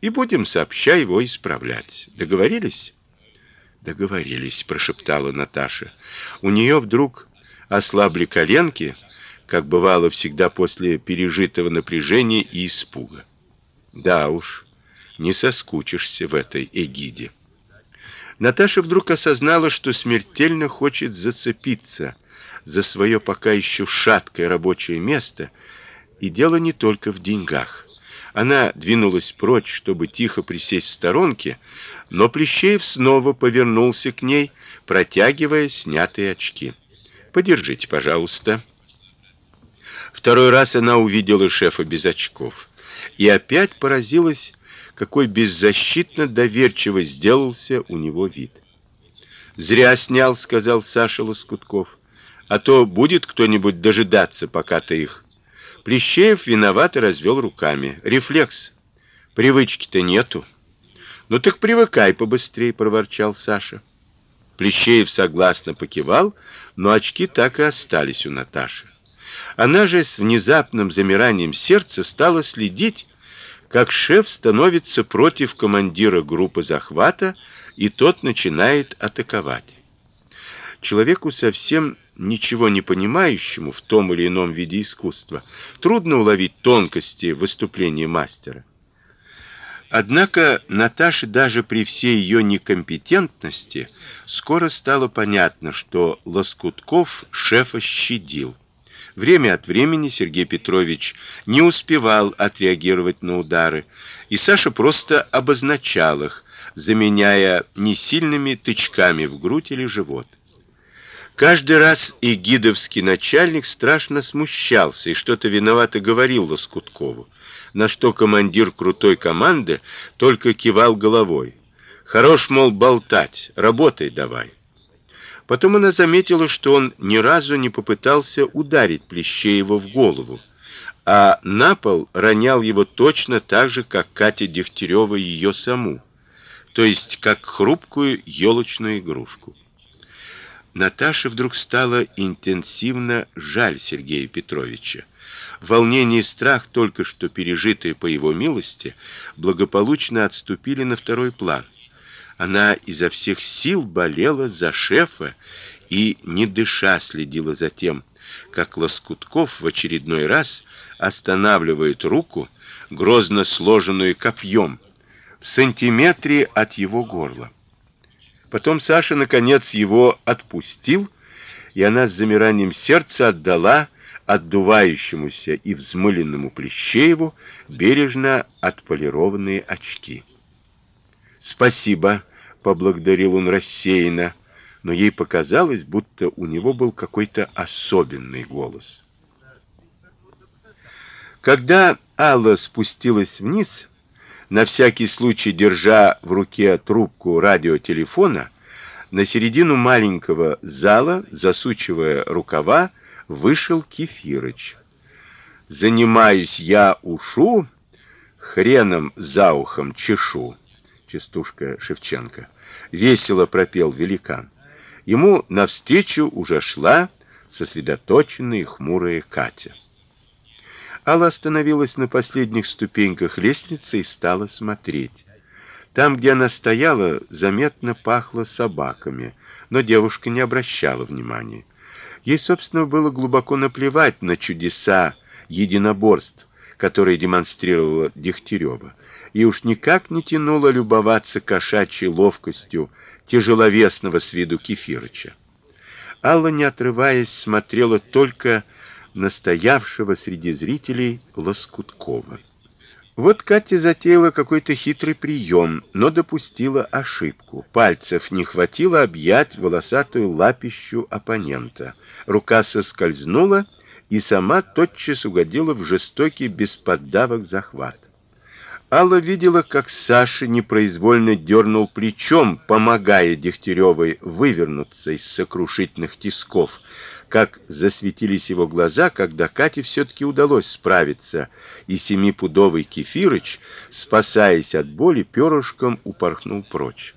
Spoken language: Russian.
и будем сообща его исправлять. Договорились? Договорились, прошептала Наташа. У нее вдруг ослабли коленки, как бывало всегда после пережитого напряжения и испуга. Да уж, не соскучишься в этой эгиде. Наташа вдруг осознала, что смертельно хочет зацепиться за свое пока еще шаткое рабочее место, и дело не только в деньгах. Она двинулась прочь, чтобы тихо присесть в сторонке, но Плещеев снова повернулся к ней, протягивая снятые очки. Подержите, пожалуйста. Второй раз она увидела шефа без очков и опять поразилась, какой беззащитно доверчиво сделался у него вид. Зря снял, сказал Саша Лоскутков. А то будет кто-нибудь дожидаться, пока ты их. Плещеев виновато развел руками. Рефлекс. Привычки-то нету. Ну так привыкай побыстрее, проворчал Саша. Плещеев согласно покивал, но очки так и остались у Наташи. Она же с внезапным замиранием сердца стала следить, как шеф становится против командира группы захвата, и тот начинает атаковать. Человеку совсем ничего не понимающему в том или ином виде искусства трудно уловить тонкости выступления мастера. Однако Наташе даже при всей ее некомпетентности скоро стало понятно, что Лоскутков шефа щадил. Время от времени Сергей Петрович не успевал отреагировать на удары, и Саша просто обозначал их, заменяя несильными тычками в грудь или живот. Каждый раз игидовский начальник страшно смущался и что-то виновато говорил Лоскуткову на что командир крутой команды только кивал головой. Хорош, мол, болтать, работай давай. Потом она заметила, что он ни разу не попытался ударить Плещеева в голову, а на пол ронял его точно так же, как Катя Дегтярева ее саму, то есть как хрупкую елочную игрушку. Наташе вдруг стало интенсивно жаль Сергея Петровича. Волнение и страх, только что пережитые по его милости, благополучно отступили на второй план. Она изо всех сил болела за шефа и не дыша следила за тем, как Лоскутков в очередной раз останавливает руку, грозно сложенную копьем, в сантиметре от его горла. Потом Саша наконец его отпустил, и она с замиранием сердца отдала отдувающемуся и взмыленному Плещееву бережно отполированные очки. "Спасибо", поблагодарил он рассеянно, но ей показалось, будто у него был какой-то особенный голос. Когда Алла спустилась вниз, на всякий случай держа в руке трубку радиотелефона, на середину маленького зала, засучивая рукава, вышел Кефирыч. Занимаюсь я ушу, хреном за ухом чешу. Частушка Шевченко. Весело пропел великан. Ему навстречу уже шла сосредоточенная и хмурая Катя. Алла остановилась на последних ступеньках лестницы и стала смотреть. Там, где она стояла, заметно пахло собаками, но девушка не обращала внимания. Ей, собственно, было глубоко наплевать на чудеса единоборств, которые демонстрировала Дегтярева, и уж никак не тянуло любоваться кошачьей ловкостью тяжеловесного с виду Кефирыча. Алла, не отрываясь, смотрела только на стоявшего среди зрителей Лоскуткова. Вот Катя затеяла какой-то хитрый прием, но допустила ошибку. Пальцев не хватило объять волосатую лапищу оппонента. Рука соскользнула и сама тотчас угодила в жестокий без поддавок захват. Алла видела, как Саша непроизвольно дернул плечом, помогая Дегтяревой вывернуться из сокрушительных тисков как засветились его глаза, когда Кате все таки удалось справиться, и семипудовый Кефирыч, спасаясь от боли, перышком упорхнул прочь.